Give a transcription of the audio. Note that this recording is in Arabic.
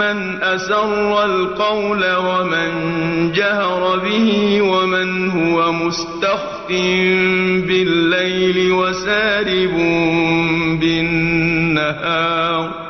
مَنْ أسر القول ومن جهر به ومن هو مستخف بالليل وسارب بالنهار